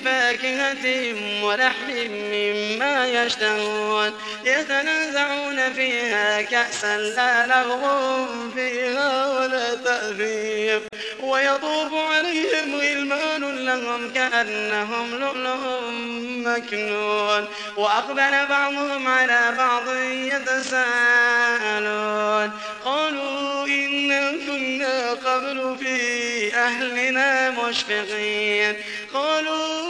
بفاكهة ولحم مما يشتهون. يتنازعون فيها كأسا لا لغو فيها ولا تأثيم. ويطوف عليهم غلمان لهم كأنهم لؤلؤ مكنون. وأقبل بعضهم على بعض يتساءلون. قالوا إنا كنا قبل في أهلنا مشفقين. قالوا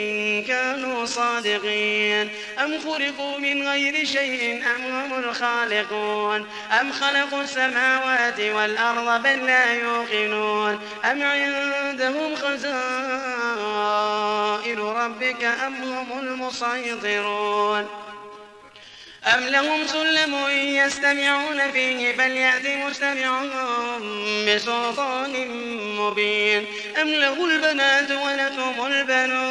كانوا صادقين. أم خلقوا من غير شيء؟ أم هم الخالقون؟ أم خلقوا السماوات والأرض بل لا يوقنون؟ أم عندهم خزائن ربك أم هم المسيطرون؟ أم لهم سلم يستمعون فيه فليأت مستمعهم بسلطان مبين. أم له البنات ولكم البنون.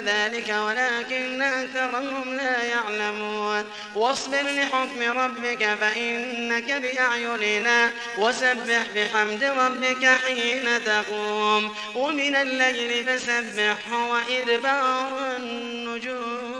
ذلك ولكن أكثرهم لا يعلمون. واصبر لحكم ربك فإنك بأعيننا. وسبح بحمد ربك حين تقوم. ومن الليل فسبحه وإدبار النجوم.